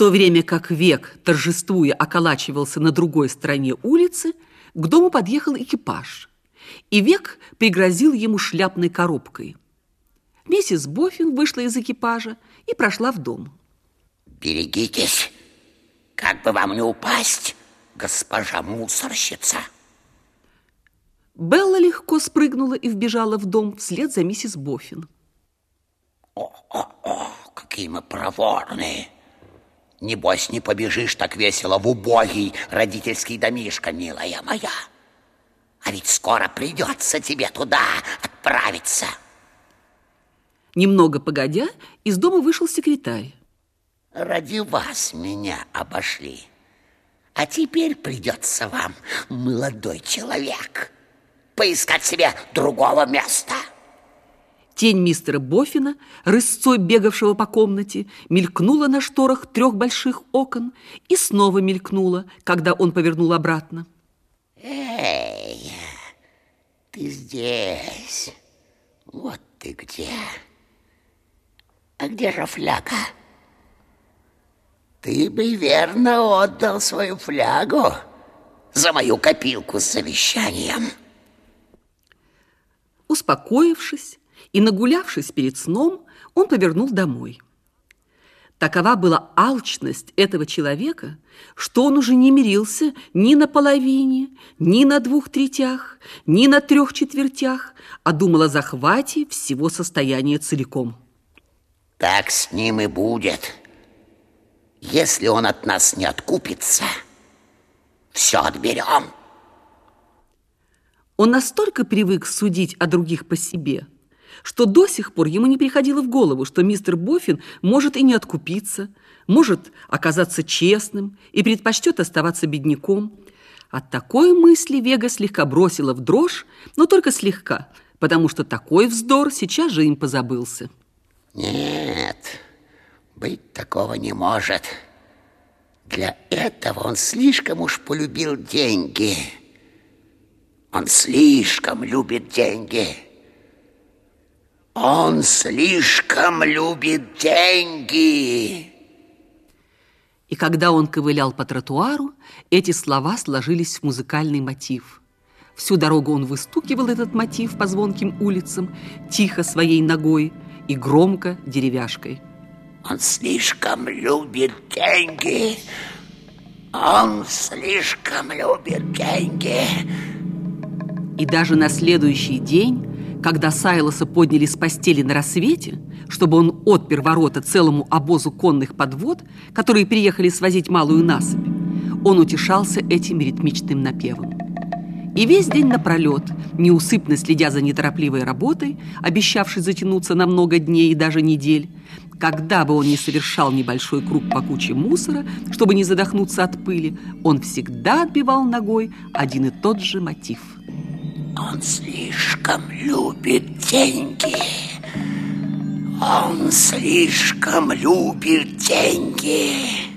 то время как Век, торжествуя, околачивался на другой стороне улицы, к дому подъехал экипаж, и Век пригрозил ему шляпной коробкой. Миссис Боффин вышла из экипажа и прошла в дом. Берегитесь, как бы вам не упасть, госпожа мусорщица. Белла легко спрыгнула и вбежала в дом вслед за миссис Боффин. О-о-о, какие мы проворные! Небось, не побежишь так весело в убогий родительский домишко, милая моя. А ведь скоро придется тебе туда отправиться. Немного погодя, из дома вышел секретарь. Ради вас меня обошли. А теперь придется вам, молодой человек, поискать себе другого места. Тень мистера Бофина, рысцой бегавшего по комнате, мелькнула на шторах трех больших окон и снова мелькнула, когда он повернул обратно. Эй, ты здесь. Вот ты где. А где же фляга? Ты бы верно отдал свою флягу за мою копилку с завещанием. Успокоившись, и, нагулявшись перед сном, он повернул домой. Такова была алчность этого человека, что он уже не мирился ни на половине, ни на двух третях, ни на трех четвертях, а думал о захвате всего состояния целиком. Так с ним и будет. Если он от нас не откупится, все отберем. Он настолько привык судить о других по себе – что до сих пор ему не приходило в голову, что мистер Боффин может и не откупиться, может оказаться честным и предпочтет оставаться бедняком. От такой мысли Вега слегка бросила в дрожь, но только слегка, потому что такой вздор сейчас же им позабылся. Нет, быть такого не может. Для этого он слишком уж полюбил деньги. Он слишком любит деньги. Он слишком любит деньги. И когда он ковылял по тротуару, эти слова сложились в музыкальный мотив. Всю дорогу он выстукивал этот мотив по звонким улицам, тихо своей ногой и громко деревяшкой. Он слишком любит деньги. Он слишком любит деньги. И даже на следующий день когда Сайлоса подняли с постели на рассвете, чтобы он отпер ворота целому обозу конных подвод, которые приехали свозить малую насыпь, он утешался этим ритмичным напевом. И весь день напролет, неусыпно следя за неторопливой работой, обещавшей затянуться на много дней и даже недель, когда бы он ни совершал небольшой круг по куче мусора, чтобы не задохнуться от пыли, он всегда отбивал ногой один и тот же мотив – он слишком любит деньги. Он слишком любит деньги.